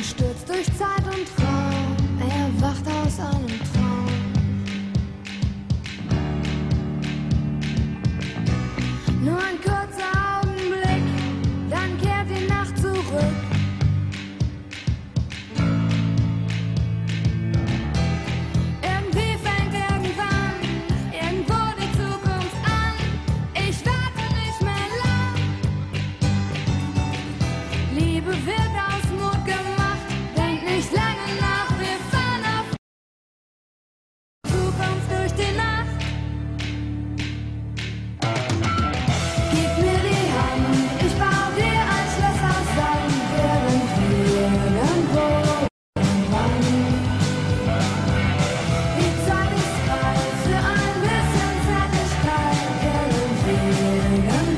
gestürzt durch Zeit und Raum. I am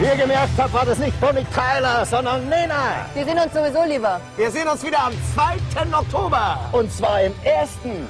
Wie ihr gemerkt habt, war das nicht Bonnie Tyler, sondern Nena. Wir sehen uns sowieso lieber. Wir sehen uns wieder am 2. Oktober. Und zwar im ersten.